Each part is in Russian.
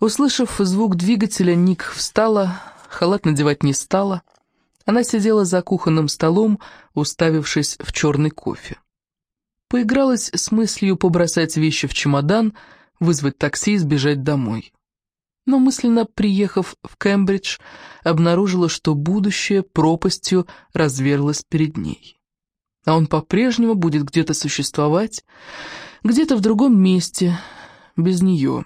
Услышав звук двигателя, Ник встала, халат надевать не стала. Она сидела за кухонным столом, уставившись в черный кофе. Поигралась с мыслью побросать вещи в чемодан, вызвать такси и сбежать домой. Но мысленно приехав в Кембридж, обнаружила, что будущее пропастью разверлось перед ней. А он по-прежнему будет где-то существовать, где-то в другом месте, без нее.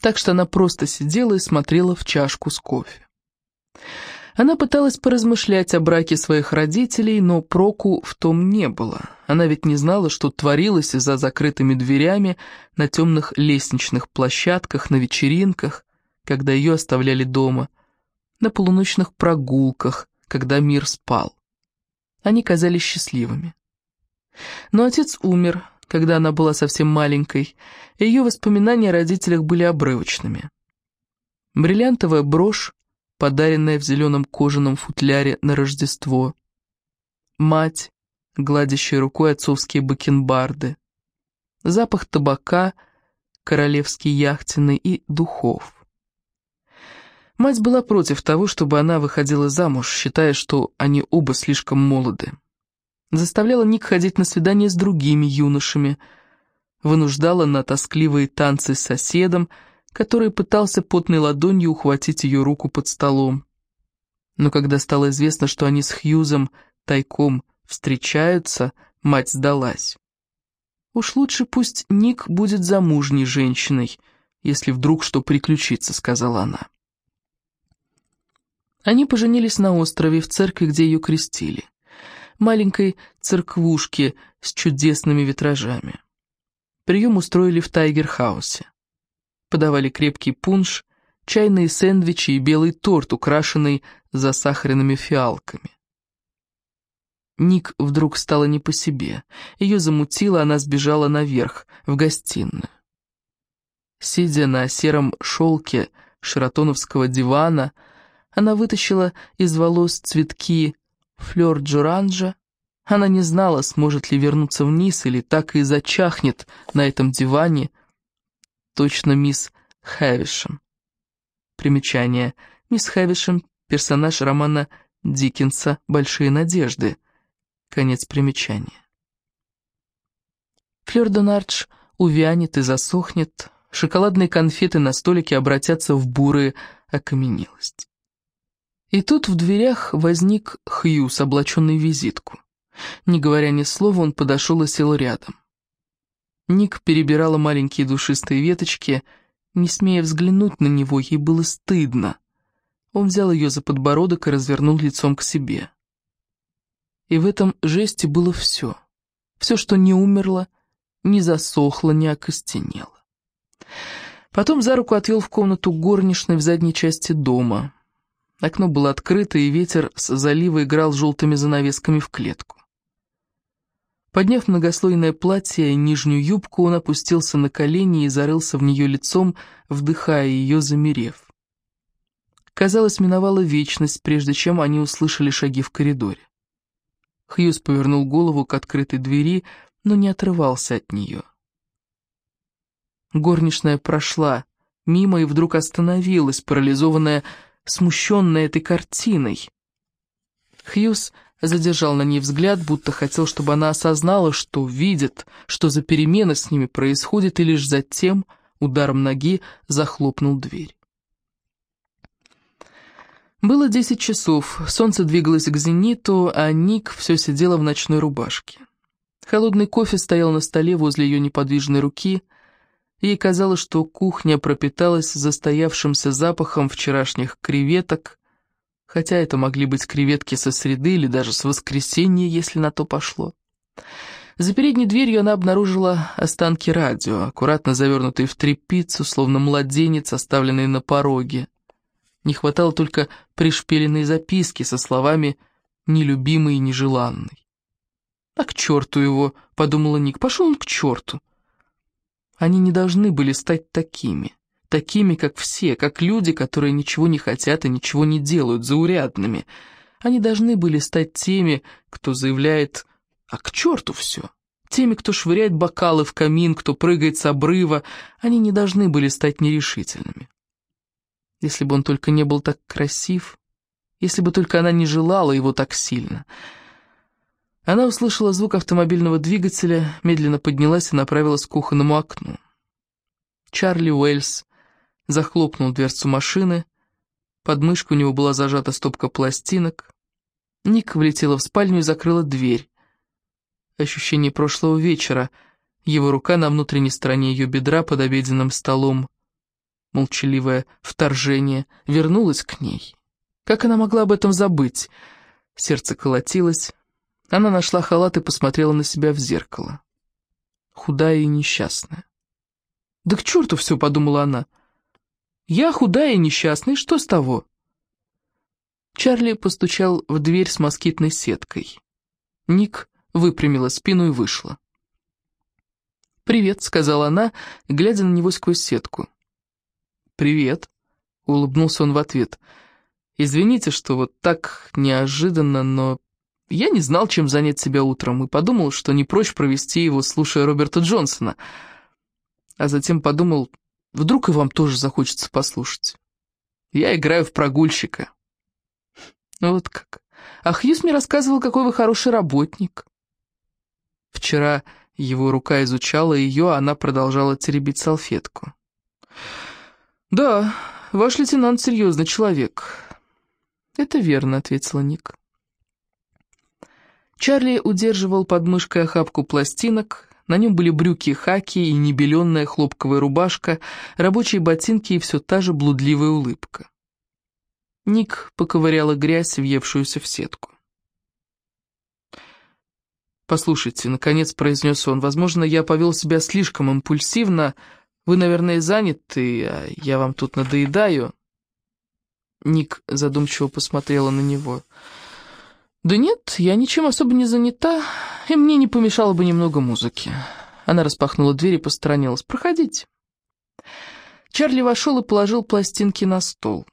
Так что она просто сидела и смотрела в чашку с кофе. Она пыталась поразмышлять о браке своих родителей, но проку в том не было. Она ведь не знала, что творилось за закрытыми дверями, на темных лестничных площадках, на вечеринках, когда ее оставляли дома, на полуночных прогулках, когда мир спал. Они казались счастливыми. Но отец умер, когда она была совсем маленькой, и ее воспоминания о родителях были обрывочными. Бриллиантовая брошь, подаренная в зеленом кожаном футляре на Рождество. Мать, гладящая рукой отцовские бакенбарды. Запах табака, королевский яхтенный и духов. Мать была против того, чтобы она выходила замуж, считая, что они оба слишком молоды заставляла Ник ходить на свидания с другими юношами, вынуждала на тоскливые танцы с соседом, который пытался потной ладонью ухватить ее руку под столом. Но когда стало известно, что они с Хьюзом тайком встречаются, мать сдалась. Уж лучше пусть Ник будет замужней женщиной, если вдруг что приключится, сказала она. Они поженились на острове, в церкви, где ее крестили маленькой церквушке с чудесными витражами. Прием устроили в Тайгер-хаусе. Подавали крепкий пунш, чайные сэндвичи и белый торт, украшенный засахаренными фиалками. Ник вдруг стало не по себе. Ее замутило, она сбежала наверх, в гостиную. Сидя на сером шелке шератоновского дивана, она вытащила из волос цветки флёр Джоранжа. Она не знала, сможет ли вернуться вниз или так и зачахнет на этом диване. Точно мисс Хэвишем. Примечание. Мисс Хэвишем – персонаж романа Диккенса «Большие надежды». Конец примечания. Флёр Донардж увянет и засохнет, шоколадные конфеты на столике обратятся в бурые окаменелость. И тут в дверях возник Хьюз, облаченный в визитку. Не говоря ни слова, он подошел и сел рядом. Ник перебирала маленькие душистые веточки, не смея взглянуть на него, ей было стыдно. Он взял ее за подбородок и развернул лицом к себе. И в этом жесте было все. Все, что не умерло, не засохло, не окостенело. Потом за руку отвел в комнату горничной в задней части дома. Окно было открыто, и ветер с залива играл желтыми занавесками в клетку. Подняв многослойное платье и нижнюю юбку, он опустился на колени и зарылся в нее лицом, вдыхая ее, замерев. Казалось, миновала вечность, прежде чем они услышали шаги в коридоре. Хьюз повернул голову к открытой двери, но не отрывался от нее. Горничная прошла мимо и вдруг остановилась, парализованная смущенная этой картиной. Хьюз задержал на ней взгляд, будто хотел, чтобы она осознала, что видит, что за перемена с ними происходит, и лишь затем ударом ноги захлопнул дверь. Было десять часов, солнце двигалось к зениту, а Ник все сидела в ночной рубашке. Холодный кофе стоял на столе возле ее неподвижной руки — Ей казалось, что кухня пропиталась застоявшимся запахом вчерашних креветок, хотя это могли быть креветки со среды или даже с воскресенья, если на то пошло. За передней дверью она обнаружила останки радио, аккуратно завернутые в тряпицу, словно младенец, оставленный на пороге. Не хватало только пришпиленной записки со словами «нелюбимый и нежеланный». «А к черту его!» — подумала Ник. «Пошел он к черту!» Они не должны были стать такими. Такими, как все, как люди, которые ничего не хотят и ничего не делают, заурядными. Они должны были стать теми, кто заявляет «А к черту все! Теми, кто швыряет бокалы в камин, кто прыгает с обрыва, они не должны были стать нерешительными. Если бы он только не был так красив, если бы только она не желала его так сильно. Она услышала звук автомобильного двигателя, медленно поднялась и направилась к кухонному окну. Чарли Уэльс захлопнул дверцу машины, под мышкой у него была зажата стопка пластинок. Ник влетела в спальню и закрыла дверь. Ощущение прошлого вечера, его рука на внутренней стороне ее бедра под обеденным столом, молчаливое вторжение, вернулось к ней. Как она могла об этом забыть? Сердце колотилось. Она нашла халат и посмотрела на себя в зеркало. Худая и несчастная. «Да к черту все!» — подумала она. «Я худая и несчастная, что с того?» Чарли постучал в дверь с москитной сеткой. Ник выпрямила спину и вышла. «Привет», — сказала она, глядя на него сквозь сетку. «Привет», — улыбнулся он в ответ. «Извините, что вот так неожиданно, но я не знал, чем занять себя утром, и подумал, что не прочь провести его, слушая Роберта Джонсона. А затем подумал, вдруг и вам тоже захочется послушать. Я играю в прогульщика». «Вот как. А Хьюз мне рассказывал, какой вы хороший работник». Вчера его рука изучала ее, а она продолжала теребить салфетку. «Да, ваш лейтенант серьезный человек». «Это верно», — ответила Ник. Чарли удерживал под мышкой охапку пластинок, на нем были брюки хаки и небеленная хлопковая рубашка, рабочие ботинки и все та же блудливая улыбка. Ник поковыряла грязь, въевшуюся в сетку. «Послушайте», — наконец произнес он, — «возможно, я повел себя слишком импульсивно. Вы, наверное, заняты, а я вам тут надоедаю». Ник задумчиво посмотрела на него. «Да нет, я ничем особо не занята, и мне не помешало бы немного музыки». Она распахнула дверь и посторонилась. «Проходите». Чарли вошел и положил пластинки на стол.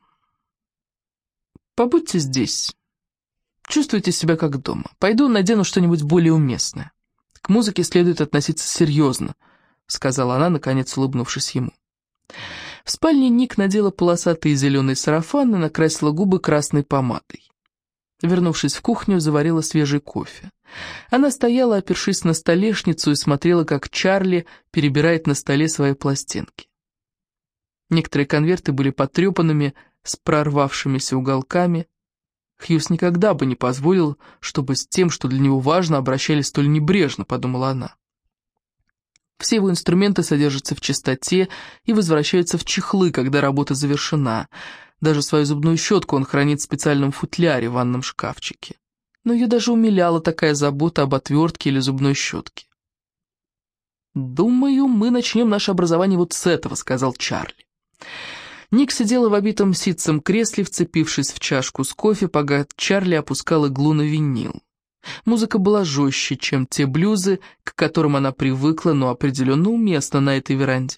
«Побудьте здесь. Чувствуйте себя как дома. Пойду надену что-нибудь более уместное. К музыке следует относиться серьезно», — сказала она, наконец улыбнувшись ему. В спальне Ник надела полосатый зеленый сарафан и накрасила губы красной помадой. Вернувшись в кухню, заварила свежий кофе. Она стояла, опершись на столешницу, и смотрела, как Чарли перебирает на столе свои пластинки. Некоторые конверты были потрепанными, с прорвавшимися уголками, Хьюз никогда бы не позволил, чтобы с тем, что для него важно, обращались столь небрежно, подумала она. Все его инструменты содержатся в чистоте и возвращаются в чехлы, когда работа завершена. Даже свою зубную щетку он хранит в специальном футляре в ванном шкафчике. Но ее даже умиляла такая забота об отвертке или зубной щетке. «Думаю, мы начнем наше образование вот с этого», — сказал Чарли. Ник сидела в обитом ситцем кресле, вцепившись в чашку с кофе, пока Чарли опускал иглу на винил. Музыка была жестче, чем те блюзы, к которым она привыкла, но определенно уместна на этой веранде.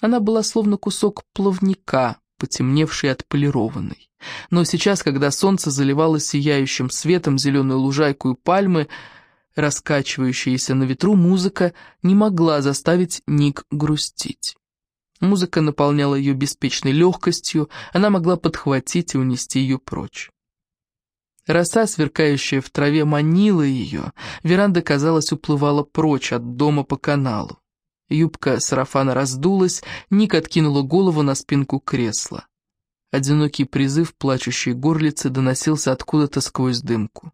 Она была словно кусок плавника, потемневший и отполированный. Но сейчас, когда солнце заливало сияющим светом зеленую лужайку и пальмы, раскачивающиеся на ветру, музыка не могла заставить Ник грустить. Музыка наполняла ее беспечной легкостью, она могла подхватить и унести ее прочь. Роса, сверкающая в траве, манила ее, веранда, казалось, уплывала прочь от дома по каналу. Юбка сарафана раздулась, Ник откинула голову на спинку кресла. Одинокий призыв плачущей горлицы доносился откуда-то сквозь дымку.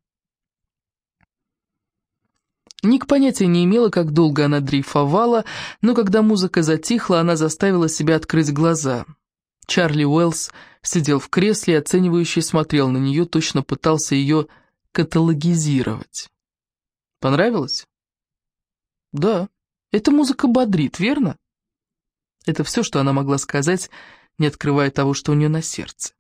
Ник понятия не имела, как долго она дрейфовала, но когда музыка затихла, она заставила себя открыть глаза. Чарли Уэллс сидел в кресле и оценивающе смотрел на нее, точно пытался ее каталогизировать. Понравилось? Да, эта музыка бодрит, верно? Это все, что она могла сказать, не открывая того, что у нее на сердце.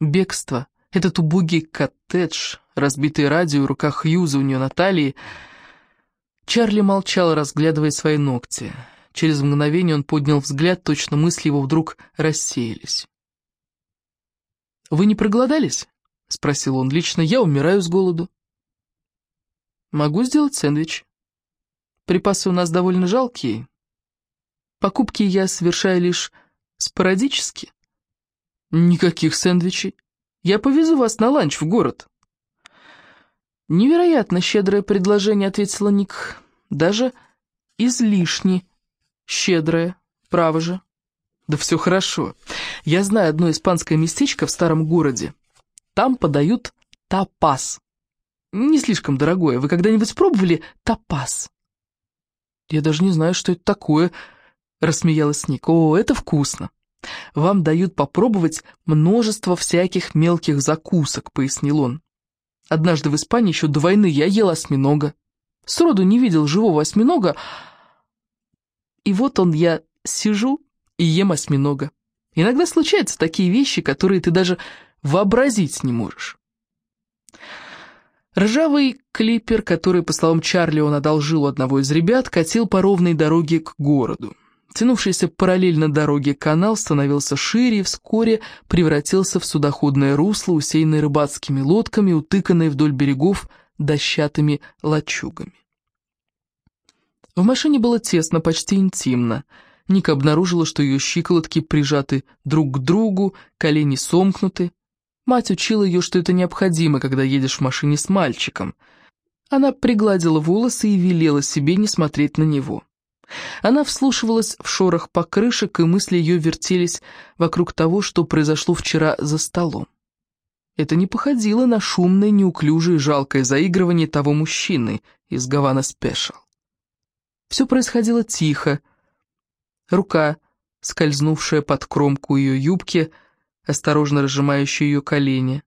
Бегство, этот убогий коттедж, разбитое радио в руках Хьюза у нее на талии — Чарли молчал, разглядывая свои ногти. Через мгновение он поднял взгляд, точно мысли его вдруг рассеялись. «Вы не проголодались?» — спросил он. «Лично я умираю с голоду». «Могу сделать сэндвич». Припасы у нас довольно жалкие. Покупки я совершаю лишь спорадически. Никаких сэндвичей. Я повезу вас на ланч в город. Невероятно щедрое предложение, ответила Ник. Даже излишне щедрое, право же. Да все хорошо. Я знаю одно испанское местечко в старом городе. Там подают тапас. Не слишком дорогое. Вы когда-нибудь пробовали тапас? «Я даже не знаю, что это такое», — рассмеялась Ник. «О, это вкусно. Вам дают попробовать множество всяких мелких закусок», — пояснил он. «Однажды в Испании еще до войны я ел осьминога. Сроду не видел живого осьминога, и вот он я сижу и ем осьминога. Иногда случаются такие вещи, которые ты даже вообразить не можешь». Ржавый клипер, который, по словам Чарли, он одолжил одного из ребят, катил по ровной дороге к городу. Тянувшийся параллельно дороге канал становился шире и вскоре превратился в судоходное русло, усеянное рыбацкими лодками, утыканное вдоль берегов дощатыми лачугами. В машине было тесно, почти интимно. Ника обнаружила, что ее щиколотки прижаты друг к другу, колени сомкнуты, Мать учила ее, что это необходимо, когда едешь в машине с мальчиком. Она пригладила волосы и велела себе не смотреть на него. Она вслушивалась в шорох покрышек, и мысли ее вертелись вокруг того, что произошло вчера за столом. Это не походило на шумное, неуклюжее и жалкое заигрывание того мужчины из Гавана Спешл. Все происходило тихо. Рука, скользнувшая под кромку ее юбки, — осторожно разжимающий ее колени.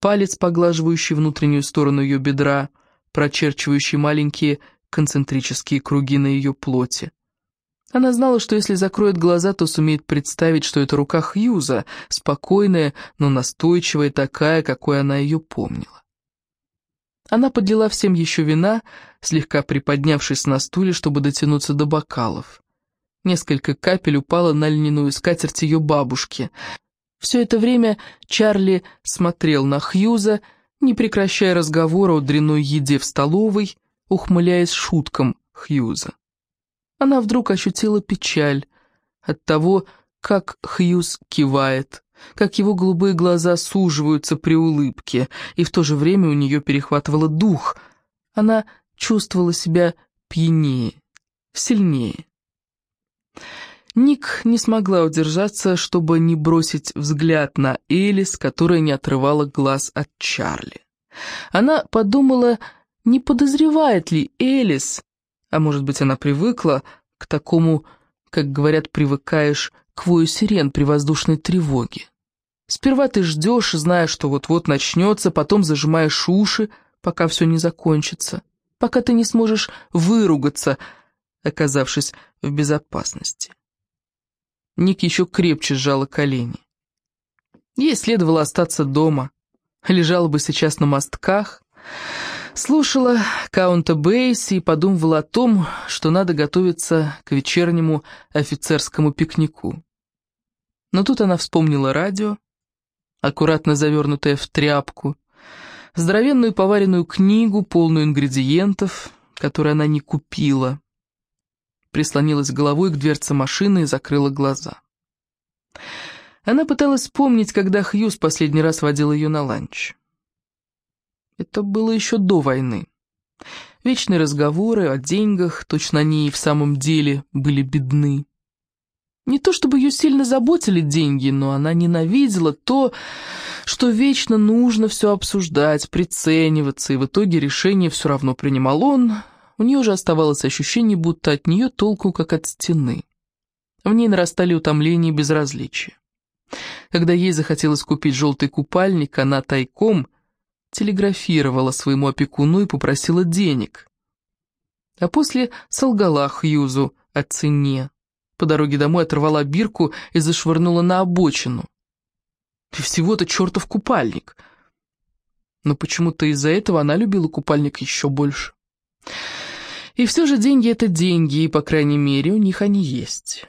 Палец, поглаживающий внутреннюю сторону ее бедра, прочерчивающий маленькие концентрические круги на ее плоти. Она знала, что если закроет глаза, то сумеет представить, что это рука Хьюза, спокойная, но настойчивая, такая, какой она ее помнила. Она подлила всем еще вина, слегка приподнявшись на стуле, чтобы дотянуться до бокалов. Несколько капель упало на льняную скатерть ее бабушки — все это время Чарли смотрел на Хьюза, не прекращая разговора о дрянной еде в столовой, ухмыляясь шуткам Хьюза. Она вдруг ощутила печаль от того, как Хьюз кивает, как его голубые глаза суживаются при улыбке, и в то же время у нее перехватывало дух. Она чувствовала себя пьянее, сильнее. Ник не смогла удержаться, чтобы не бросить взгляд на Элис, которая не отрывала глаз от Чарли. Она подумала, не подозревает ли Элис, а может быть она привыкла к такому, как говорят, привыкаешь к вою сирен при воздушной тревоге. Сперва ты ждешь, зная, что вот-вот начнется, потом зажимаешь уши, пока все не закончится, пока ты не сможешь выругаться, оказавшись в безопасности. Ник еще крепче сжала колени. Ей следовало остаться дома. Лежала бы сейчас на мостках, слушала Каунта Бейси и подумывала о том, что надо готовиться к вечернему офицерскому пикнику. Но тут она вспомнила радио, аккуратно завернутое в тряпку, здоровенную поваренную книгу, полную ингредиентов, которые она не купила прислонилась головой к дверце машины и закрыла глаза. Она пыталась вспомнить, когда Хьюз последний раз водил ее на ланч. Это было еще до войны. Вечные разговоры о деньгах, точно они и в самом деле были бедны. Не то чтобы ее сильно заботили деньги, но она ненавидела то, что вечно нужно все обсуждать, прицениваться, и в итоге решение все равно принимал он, у нее же оставалось ощущение, будто от нее толку, как от стены. В ней нарастали утомление и безразличие. Когда ей захотелось купить желтый купальник, она тайком телеграфировала своему опекуну и попросила денег. А после солгала Хьюзу о цене. По дороге домой оторвала бирку и зашвырнула на обочину. И всего-то чертов купальник. Но почему-то из-за этого она любила купальник еще больше. И все же деньги — это деньги, и, по крайней мере, у них они есть.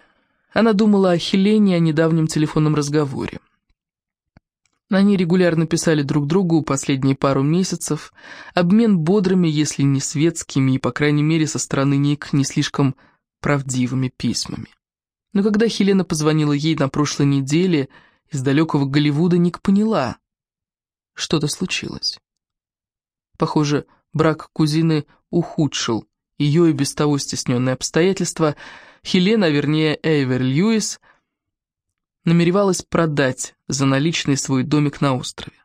Она думала о Хелене, о недавнем телефонном разговоре. Они регулярно писали друг другу последние пару месяцев, обмен бодрыми, если не светскими, и, по крайней мере, со стороны Ник не слишком правдивыми письмами. Но когда Хелена позвонила ей на прошлой неделе из далекого Голливуда, Ник поняла, что-то случилось. Похоже, брак кузины ухудшил ее и без того стесненные обстоятельства. Хелена, вернее Эйвер Льюис, намеревалась продать за наличный свой домик на острове.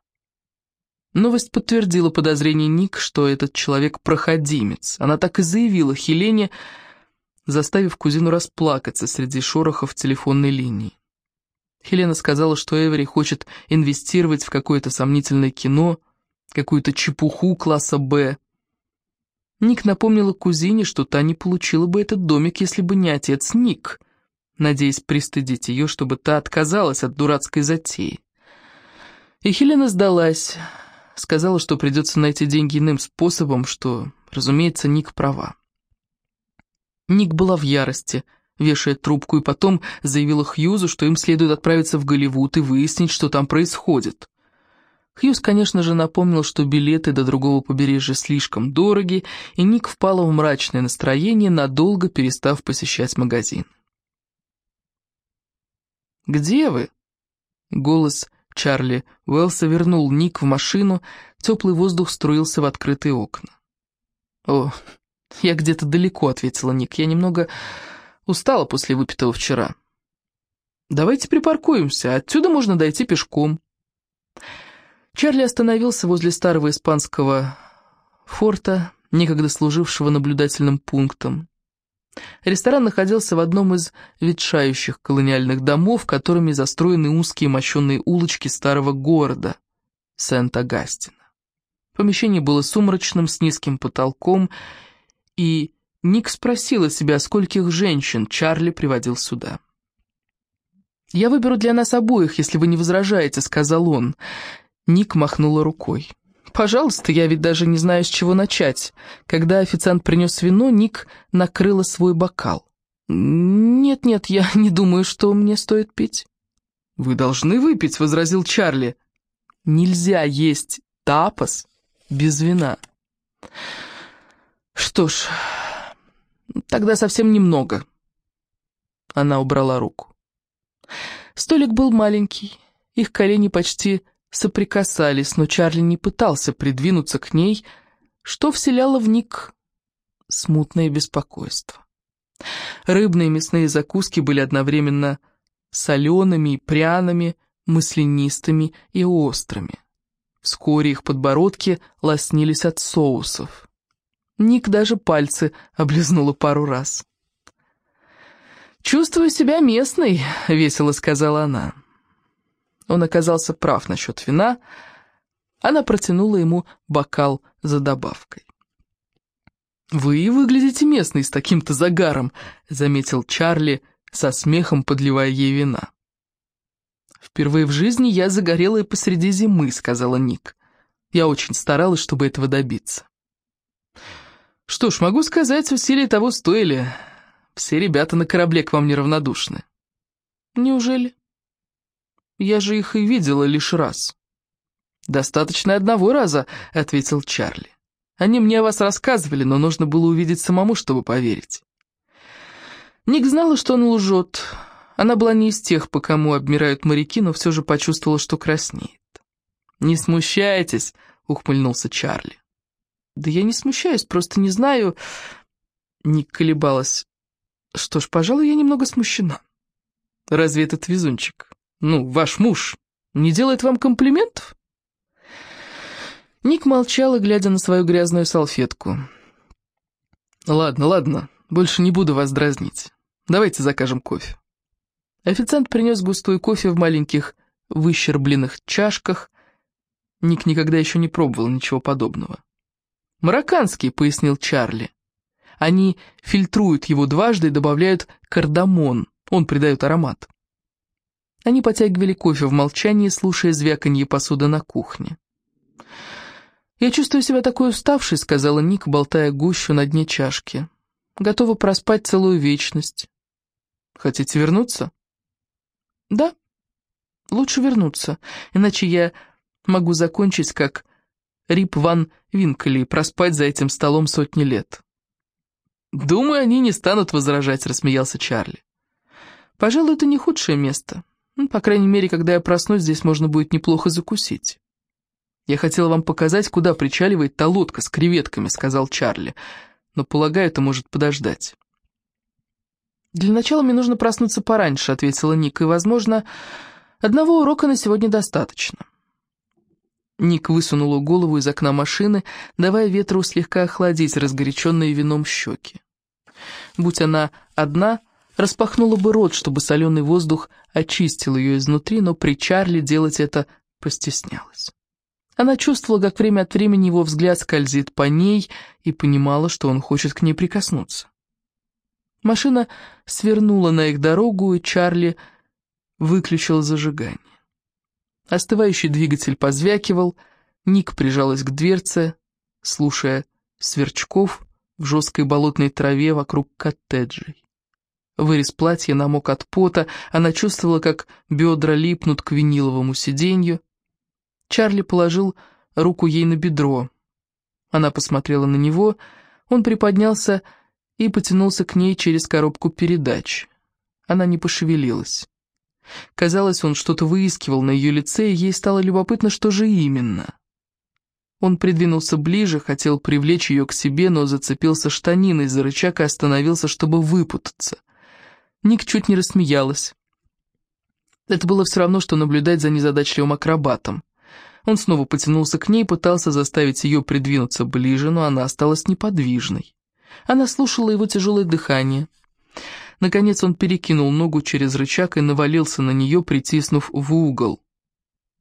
Новость подтвердила подозрение Ник, что этот человек проходимец. Она так и заявила Хелене, заставив кузину расплакаться среди шорохов телефонной линии. Хелена сказала, что Эвери хочет инвестировать в какое-то сомнительное кино, какую-то чепуху класса «Б». Ник напомнила кузине, что та не получила бы этот домик, если бы не отец Ник — надеясь пристыдить ее, чтобы та отказалась от дурацкой затеи. И Хелена сдалась, сказала, что придется найти деньги иным способом, что, разумеется, Ник права. Ник была в ярости, вешая трубку, и потом заявила Хьюзу, что им следует отправиться в Голливуд и выяснить, что там происходит. Хьюз, конечно же, напомнил, что билеты до другого побережья слишком дороги, и Ник впала в мрачное настроение, надолго перестав посещать магазин. «Где вы?» Голос Чарли Уэллса вернул Ник в машину, теплый воздух струился в открытые окна. «О, я где-то далеко», — ответила Ник. «Я немного устала после выпитого вчера». «Давайте припаркуемся, отсюда можно дойти пешком». Чарли остановился возле старого испанского форта, некогда служившего наблюдательным пунктом. Ресторан находился в одном из ветшающих колониальных домов, которыми застроены узкие мощенные улочки старого города Сент-Агастина. Помещение было сумрачным, с низким потолком, и Ник спросила себя, скольких женщин Чарли приводил сюда. «Я выберу для нас обоих, если вы не возражаете», — сказал он. Ник махнула рукой. «Пожалуйста, я ведь даже не знаю, с чего начать». Когда официант принес вино, Ник накрыла свой бокал. «Нет-нет, я не думаю, что мне стоит пить». «Вы должны выпить», — возразил Чарли. «Нельзя есть тапос без вина». «Что ж, тогда совсем немного». Она убрала руку. Столик был маленький, их колени почти соприкасались, но Чарли не пытался придвинуться к ней, что вселяло в Ник смутное беспокойство. Рыбные и мясные закуски были одновременно солеными и пряными, маслянистыми и острыми. Вскоре их подбородки лоснились от соусов. Ник даже пальцы облизнула пару раз. «Чувствую себя местной», — весело сказала она. Он оказался прав насчет вина. Она протянула ему бокал за добавкой. «Вы выглядите местной с таким-то загаром», — заметил Чарли, со смехом подливая ей вина. «Впервые в жизни я загорела и посреди зимы», — сказала Ник. «Я очень старалась, чтобы этого добиться». «Что ж, могу сказать, усилия того стоили. Все ребята на корабле к вам неравнодушны». «Неужели?» Я же их и видела лишь раз». «Достаточно одного раза», — ответил Чарли. «Они мне о вас рассказывали, но нужно было увидеть самому, чтобы поверить». Ник знала, что он лжет. Она была не из тех, по кому обмирают моряки, но все же почувствовала, что краснеет. «Не смущайтесь», — ухмыльнулся Чарли. «Да я не смущаюсь, просто не знаю...» Ник колебалась. «Что ж, пожалуй, я немного смущена. Разве этот везунчик ну, ваш муж не делает вам комплиментов?» Ник молчал, глядя на свою грязную салфетку. «Ладно, ладно, больше не буду вас дразнить. Давайте закажем кофе». Официант принес густой кофе в маленьких выщербленных чашках. Ник никогда еще не пробовал ничего подобного. «Марокканский», — пояснил Чарли. «Они фильтруют его дважды и добавляют кардамон, он придает аромат». Они потягивали кофе в молчании, слушая звяканье посуды на кухне. «Я чувствую себя такой уставшей», — сказала Ник, болтая гущу на дне чашки. «Готова проспать целую вечность». «Хотите вернуться?» «Да». Лучше вернуться, иначе я могу закончить, как Рип Ван Винкли, проспать за этим столом сотни лет». «Думаю, они не станут возражать», — рассмеялся Чарли. «Пожалуй, это не худшее место. Ну, по крайней мере, когда я проснусь, здесь можно будет неплохо закусить». «Я хотел вам показать, куда причаливает та лодка с креветками», — сказал Чарли. «Но, полагаю, это может подождать». «Для начала мне нужно проснуться пораньше», — ответила Ник, «и, возможно, одного урока на сегодня достаточно». Ник высунула голову из окна машины, давая ветру слегка охладить разгоряченные вином щеки. Будь она одна, распахнула бы рот, чтобы соленый воздух очистил ее изнутри, но при Чарли делать это постеснялась. Она чувствовала, как время от времени его взгляд скользит по ней, и понимала, что он хочет к ней прикоснуться. Машина свернула на их дорогу, и Чарли выключил зажигание. Остывающий двигатель позвякивал, Ник прижалась к дверце, слушая сверчков в жесткой болотной траве вокруг коттеджей. Вырез платья намок от пота, она чувствовала, как бедра липнут к виниловому сиденью. Чарли положил руку ей на бедро. Она посмотрела на него, он приподнялся и потянулся к ней через коробку передач. Она не пошевелилась. Казалось, он что-то выискивал на ее лице, и ей стало любопытно, что же именно. Он придвинулся ближе, хотел привлечь ее к себе, но зацепился штаниной за рычаг и остановился, чтобы выпутаться. Ник чуть не рассмеялась. Это было все равно, что наблюдать за незадачливым акробатом. Он снова потянулся к ней, пытался заставить ее придвинуться ближе, но она осталась неподвижной. Она слушала его тяжелое дыхание. Наконец он перекинул ногу через рычаг и навалился на нее, притиснув в угол.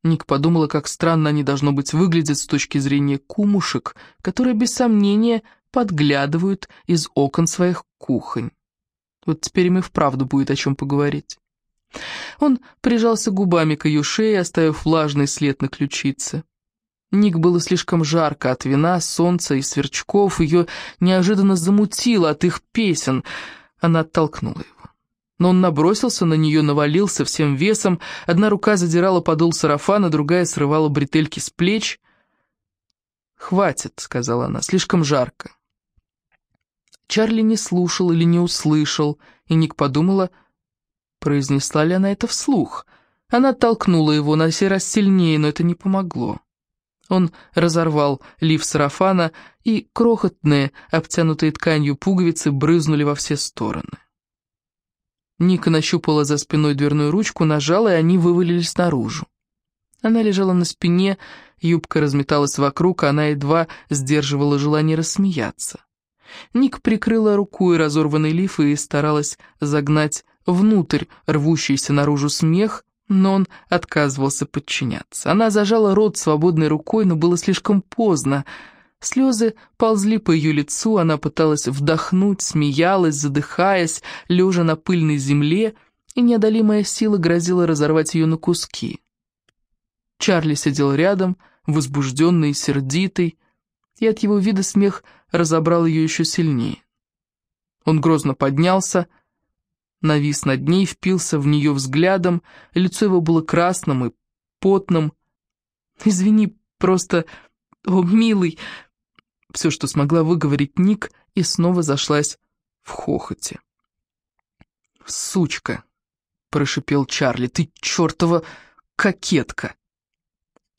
Ник подумала, как странно они, должно быть, выглядят с точки зрения кумушек, которые, без сомнения, подглядывают из окон своих кухонь. Вот теперь им и вправду будет о чем поговорить. Он прижался губами к ее шее, оставив влажный след на ключице. Ник было слишком жарко от вина, солнца и сверчков, ее неожиданно замутило от их песен. Она оттолкнула его. Но он набросился на нее, навалился всем весом, одна рука задирала подол сарафана, другая срывала бретельки с плеч. «Хватит», — сказала она, — «слишком жарко». Чарли не слушал или не услышал, и Ник подумала, произнесла ли она это вслух. Она оттолкнула его на сей раз сильнее, но это не помогло. Он разорвал лиф сарафана, и крохотные, обтянутые тканью пуговицы брызнули во все стороны. Ника нащупала за спиной дверную ручку, нажала, и они вывалились наружу. Она лежала на спине, юбка разметалась вокруг, а она едва сдерживала желание рассмеяться. Ник прикрыла рукой разорванный лиф и старалась загнать внутрь рвущийся наружу смех, но он отказывался подчиняться. Она зажала рот свободной рукой, но было слишком поздно. Слезы ползли по ее лицу, она пыталась вдохнуть, смеялась, задыхаясь, лежа на пыльной земле, и неодолимая сила грозила разорвать ее на куски. Чарли сидел рядом, возбужденный и сердитый, и от его вида смех разобрал ее еще сильнее. Он грозно поднялся, навис над ней, впился в нее взглядом, лицо его было красным и потным. «Извини, просто... О, милый!» Все, что смогла выговорить Ник, и снова зашлась в хохоте. «Сучка!» — прошипел Чарли. «Ты чертова кокетка!»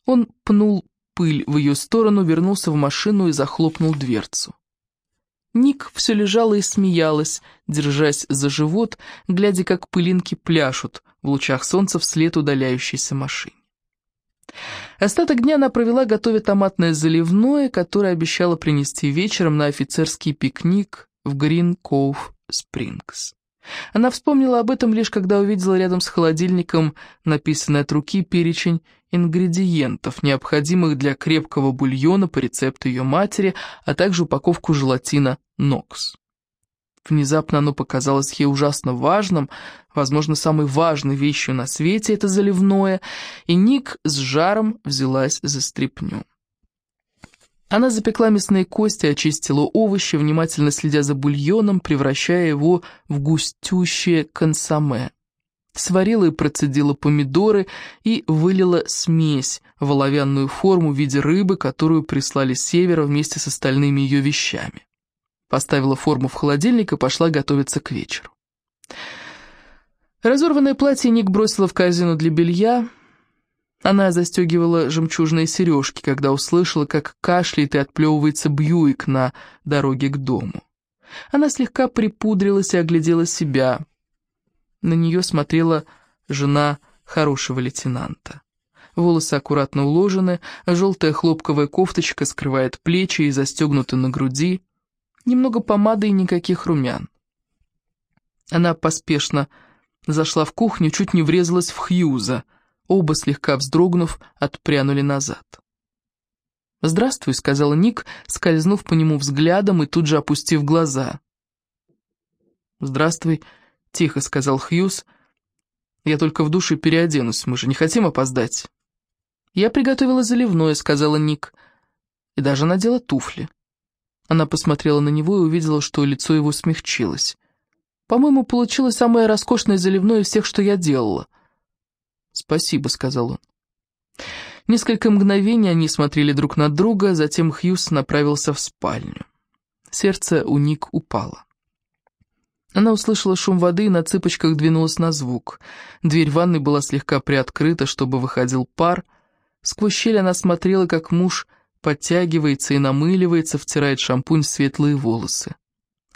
Он пнул пыль в ее сторону, вернулся в машину и захлопнул дверцу. Ник все лежала и смеялась, держась за живот, глядя, как пылинки пляшут в лучах солнца вслед удаляющейся машине. Остаток дня она провела, готовя томатное заливное, которое обещала принести вечером на офицерский пикник в Грин Коув Спрингс. Она вспомнила об этом лишь когда увидела рядом с холодильником написанный от руки перечень ингредиентов, необходимых для крепкого бульона по рецепту ее матери, а также упаковку желатина «Нокс». Внезапно оно показалось ей ужасно важным, возможно, самой важной вещью на свете это заливное, и Ник с жаром взялась за стряпню. Она запекла мясные кости, очистила овощи, внимательно следя за бульоном, превращая его в густющее консоме. сварила и процедила помидоры и вылила смесь в оловянную форму в виде рыбы, которую прислали с севера вместе с остальными ее вещами. Поставила форму в холодильник и пошла готовиться к вечеру. Разорванное платье Ник бросила в корзину для белья. Она застегивала жемчужные сережки, когда услышала, как кашляет и отплевывается Бьюик на дороге к дому. Она слегка припудрилась и оглядела себя — на нее смотрела жена хорошего лейтенанта. Волосы аккуратно уложены, желтая хлопковая кофточка скрывает плечи и застегнута на груди. Немного помады и никаких румян. Она поспешно зашла в кухню, чуть не врезалась в Хьюза. Оба, слегка вздрогнув, отпрянули назад. «Здравствуй», — сказала Ник, скользнув по нему взглядом и тут же опустив глаза. «Здравствуй», — Тихо сказал Хьюз. «Я только в душе переоденусь, мы же не хотим опоздать». «Я приготовила заливное», — сказала Ник. «И даже надела туфли». Она посмотрела на него и увидела, что лицо его смягчилось. «По-моему, получилось самое роскошное заливное из всех, что я делала». «Спасибо», — сказал он. Несколько мгновений они смотрели друг на друга, затем Хьюз направился в спальню. Сердце у Ник упало. Она услышала шум воды и на цыпочках двинулась на звук. Дверь ванной была слегка приоткрыта, чтобы выходил пар. Сквозь щель она смотрела, как муж подтягивается и намыливается, втирает шампунь в светлые волосы.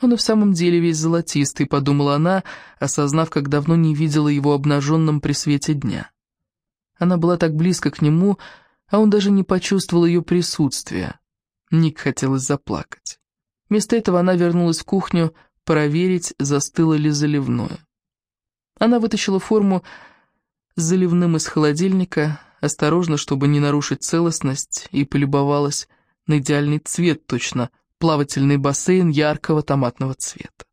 Он и в самом деле весь золотистый, подумала она, осознав, как давно не видела его обнаженным при свете дня. Она была так близко к нему, а он даже не почувствовал ее присутствия. Ник хотелось заплакать. Вместо этого она вернулась в кухню, проверить, застыло ли заливное. Она вытащила форму с заливным из холодильника, осторожно, чтобы не нарушить целостность, и полюбовалась на идеальный цвет, точно плавательный бассейн яркого томатного цвета.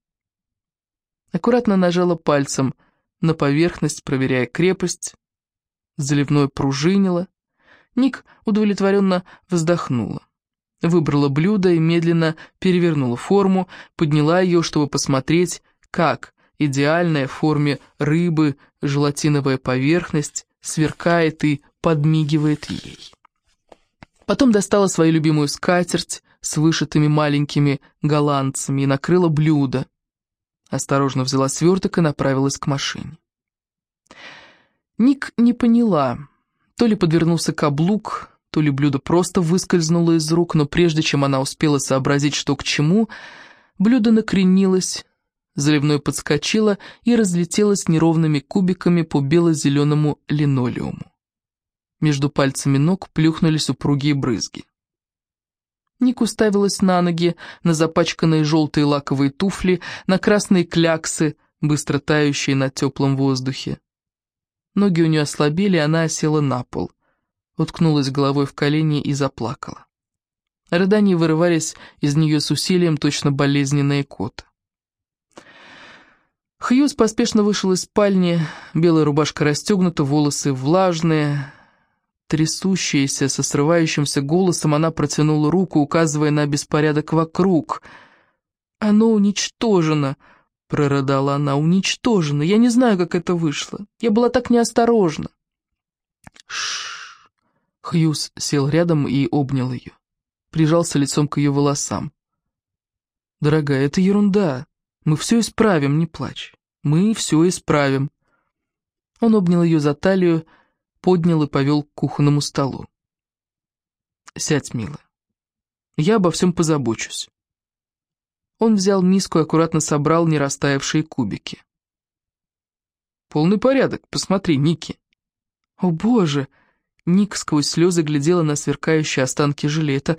Аккуратно нажала пальцем на поверхность, проверяя крепость. Заливное пружинило. Ник удовлетворенно вздохнула. Выбрала блюдо и медленно перевернула форму, подняла ее, чтобы посмотреть, как идеальная в форме рыбы желатиновая поверхность сверкает и подмигивает ей. Потом достала свою любимую скатерть с вышитыми маленькими голландцами и накрыла блюдо. Осторожно взяла сверток и направилась к машине. Ник не поняла, то ли подвернулся каблук, то ли блюдо просто выскользнуло из рук, но прежде чем она успела сообразить, что к чему, блюдо накренилось, заливное подскочило и разлетелось неровными кубиками по бело-зеленому линолеуму. Между пальцами ног плюхнулись упругие брызги. Ник уставилась на ноги, на запачканные желтые лаковые туфли, на красные кляксы, быстро тающие на теплом воздухе. Ноги у нее ослабели, она осела на пол уткнулась головой в колени и заплакала. Рыдания вырывались из нее с усилием, точно болезненные коты. Хьюз поспешно вышел из спальни, белая рубашка расстегнута, волосы влажные. Трясущаяся, со срывающимся голосом, она протянула руку, указывая на беспорядок вокруг. «Оно уничтожено!» — прорыдала она. «Уничтожено! Я не знаю, как это вышло. Я была так неосторожна!» «Шшш!» Хьюз сел рядом и обнял ее. Прижался лицом к ее волосам. «Дорогая, это ерунда. Мы все исправим, не плачь. Мы все исправим». Он обнял ее за талию, поднял и повел к кухонному столу. «Сядь, милая. Я обо всем позабочусь». Он взял миску и аккуратно собрал не растаявшие кубики. «Полный порядок, посмотри, Ники». «О, боже!» Ник сквозь слезы глядела на сверкающие останки желе. Это...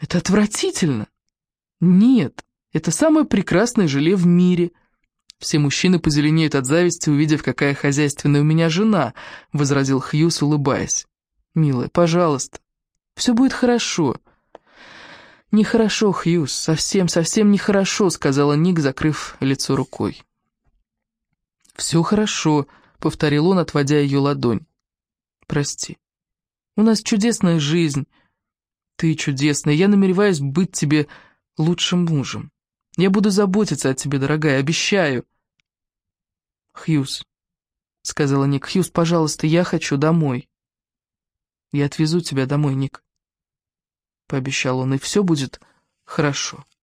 это отвратительно. Нет, это самое прекрасное желе в мире. Все мужчины позеленеют от зависти, увидев, какая хозяйственная у меня жена, возразил Хьюз, улыбаясь. Милая, пожалуйста, все будет хорошо. Нехорошо, Хьюз, совсем, совсем нехорошо, сказала Ник, закрыв лицо рукой. «Все хорошо», — повторил он, отводя ее ладонь прости. У нас чудесная жизнь. Ты чудесная, я намереваюсь быть тебе лучшим мужем. Я буду заботиться о тебе, дорогая, обещаю. Хьюз, — сказала Ник. «Хьюз, пожалуйста, я хочу домой». «Я отвезу тебя домой, Ник», — пообещал он, — «и все будет хорошо».